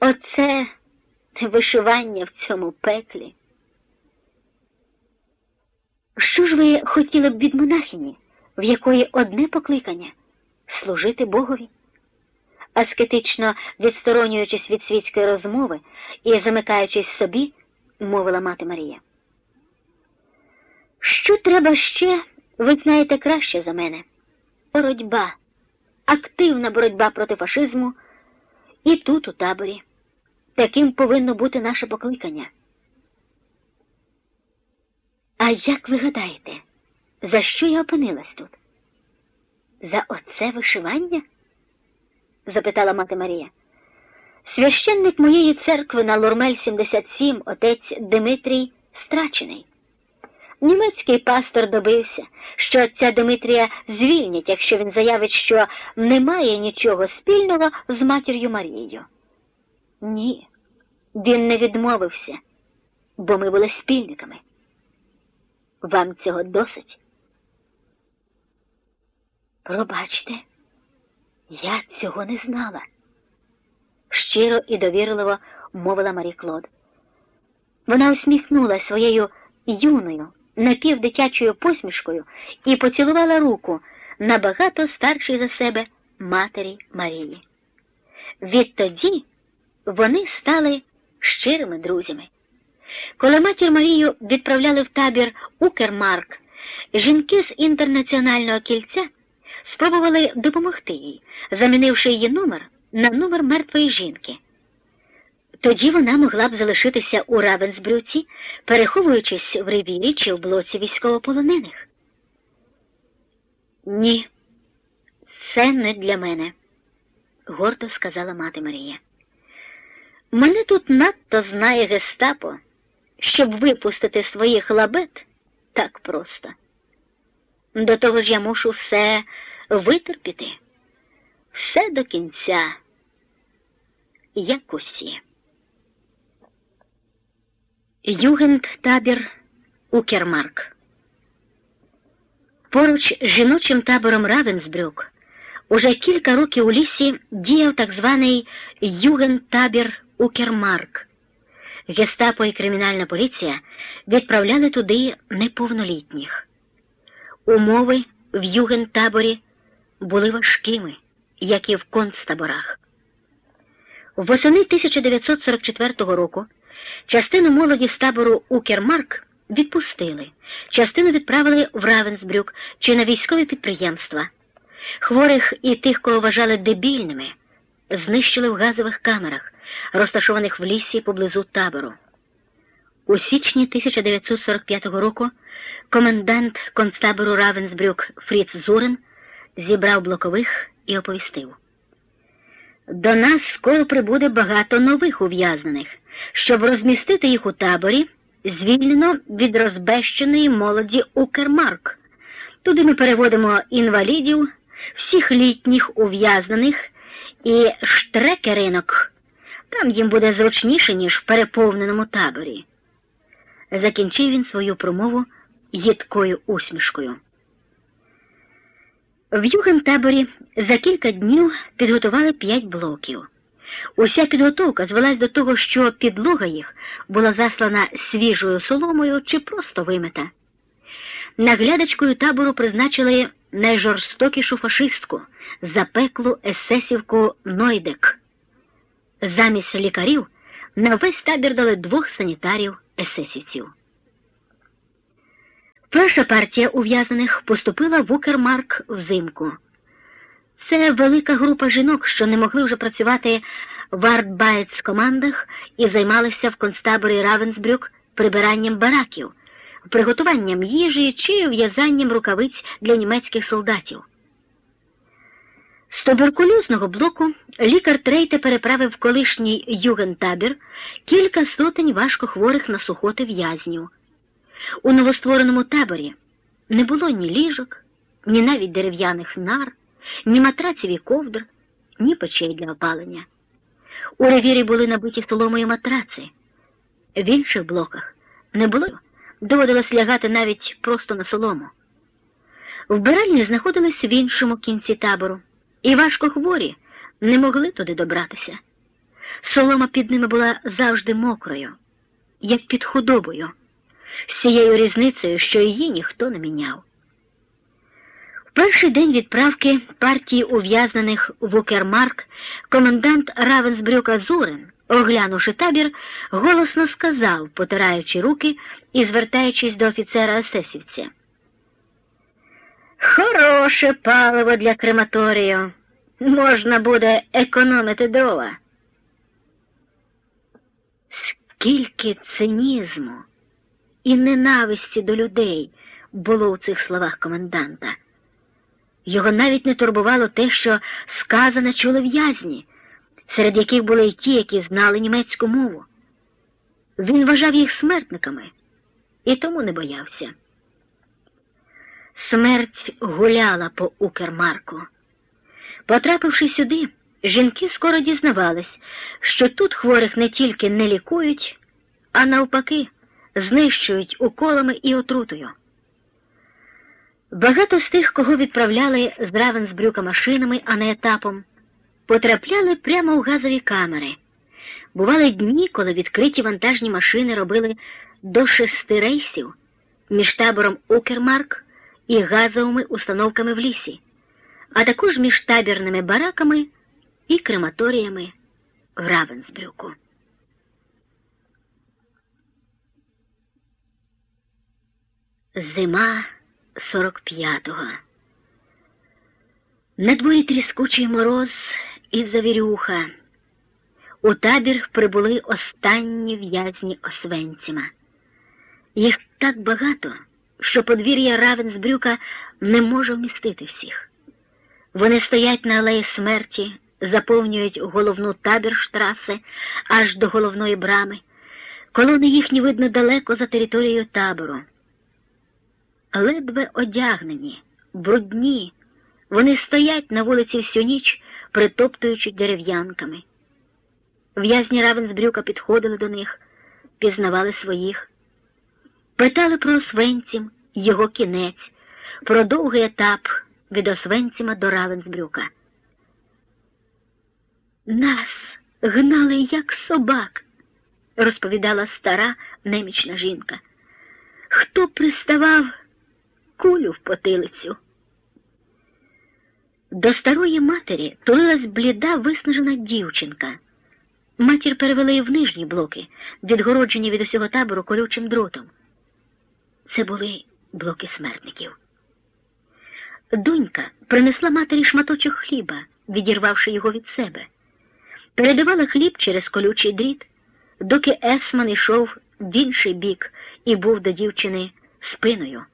Оце вишивання в цьому пеклі. Що ж ви хотіли б від монахині, в якої одне покликання служити Богові? Аскетично відсторонюючись від світської розмови і замикаючись собі, мовила мати Марія. Що треба ще, ви знаєте краще за мене? Боротьба, активна боротьба проти фашизму і тут, у таборі. Таким повинно бути наше покликання. А як ви гадаєте, за що я опинилась тут? За оце вишивання? запитала мати Марія. Священник моєї церкви на Лурмель 77, отець Дмитрій, страчений. Німецький пастор добився, що отця Дмитрія звільнять, якщо він заявить, що немає нічого спільного з матір'ю Марією. Ні, він не відмовився, бо ми були спільниками. Вам цього досить? Пробачте, я цього не знала, щиро і довірливо мовила Марі Клод. Вона усміхнула своєю юною, напівдитячою посмішкою і поцілувала руку набагато старшій за себе матері Марії. Відтоді вони стали щирими друзями. Коли матір Марію відправляли в табір Укермарк, жінки з інтернаціонального кільця спробували допомогти їй, замінивши її номер на номер мертвої жінки. Тоді вона могла б залишитися у Равенсбрюці, переховуючись в ревірі чи в блоці військовополонених. Ні, це не для мене, гордо сказала мати Марія. Мене тут надто знає гестапо, щоб випустити своїх лабет так просто. До того ж я мушу все витерпіти, все до кінця, як усі. Югендтабір Укермарк. Поруч з жіночим табором Равенсбрюк уже кілька років у лісі діяв так званий Югендтабір Укермарк. Гестапо і кримінальна поліція відправляли туди неповнолітніх. Умови в югентаборі були важкими, як і в концтаборах. Восени 1944 року частину молоді з табору Укермарк відпустили, частину відправили в Равенсбрюк чи на військові підприємства. Хворих і тих, кого вважали дебільними, знищили в газових камерах, розташованих в лісі поблизу табору. У січні 1945 року комендант концтабору Равенсбрюк Фріц Зурен зібрав блокових і оповістив. До нас скоро прибуде багато нових ув'язнених, щоб розмістити їх у таборі, звільнено від розбещеної молоді Укермарк. Туди ми переводимо інвалідів, всіх літніх ув'язнених і штрекеринок. Там їм буде зручніше, ніж в переповненому таборі. Закінчив він свою промову їдкою усмішкою. В югентаборі за кілька днів підготували п'ять блоків. Уся підготовка звелась до того, що підлога їх була заслана свіжою соломою чи просто вимита. Наглядачкою табору призначили найжорстокішу фашистку запеклу есесівку Нойдек. Замість лікарів на весь табір дали двох санітарів есесівців. Перша партія ув'язаних поступила в Укермарк взимку. Це велика група жінок, що не могли вже працювати в арбайтскомандах і займалися в концтаборі Равенсбрюк прибиранням бараків, приготуванням їжі чи в'язанням рукавиць для німецьких солдатів. З туберкульозного блоку лікар Трейте переправив колишній югентабір кілька сотень важкохворих на сухоти в'язнів. У новоствореному таборі не було ні ліжок, ні навіть дерев'яних нар, ні матраців і ковдр, ні печей для опалення. У ревірі були набиті соломою матраци. В інших блоках не було, доводилось лягати навіть просто на солому. Вбиральні знаходились в іншому кінці табору, і важко хворі не могли туди добратися. солома під ними була завжди мокрою, як під худобою, з цією різницею, що її ніхто не міняв. В перший день відправки партії ув'язнених в Укермарк комендант Равенсбрюка Зурин, оглянувши табір, голосно сказав, потираючи руки і звертаючись до офіцера Асесівця. Хороше паливо для крематорію. Можна буде економити дрова. Скільки цинізму і ненависті до людей було у цих словах коменданта. Його навіть не турбувало те, що сказане чули в'язні, серед яких були й ті, які знали німецьку мову. Він вважав їх смертниками і тому не боявся. Смерть гуляла по Укермарку. Потрапивши сюди, жінки скоро дізнавались, що тут хворих не тільки не лікують, а навпаки, знищують уколами і отрутою. Багато з тих, кого відправляли з Равенсбрюка машинами, а не етапом, потрапляли прямо у газові камери. Бували дні, коли відкриті вантажні машини робили до шести рейсів між табором Укермарк і газовими установками в лісі, а також між табірними бараками і крематоріями в Равенсбрюку. Зима 45-го. На дворі тріскучий мороз і завірюха. У табір прибули останні в'язні Освенціма. Їх так багато, що подвір'я Равенсбрюка не може вмістити всіх. Вони стоять на алеї смерті, заповнюють головну табірштраси аж до головної брами. Колони їхні видно далеко за територією табору. Ледве одягнені, брудні, вони стоять на вулиці всю ніч, притоптуючи дерев'янками. В'язні Равенсбрюка підходили до них, пізнавали своїх, питали про Освенцім, його кінець, про довгий етап від Освенціма до Равенсбрюка. Нас гнали, як собак, розповідала стара немічна жінка. Хто приставав кулю в потилицю? До старої матері тулилась бліда виснажена дівчинка. Матір перевели в нижні блоки, відгороджені від усього табору колючим дротом. Це були блоки смертників. Донька принесла матері шматочок хліба, відірвавши його від себе. Передавала хліб через колючий дріт, доки Есман йшов в інший бік і був до дівчини спиною.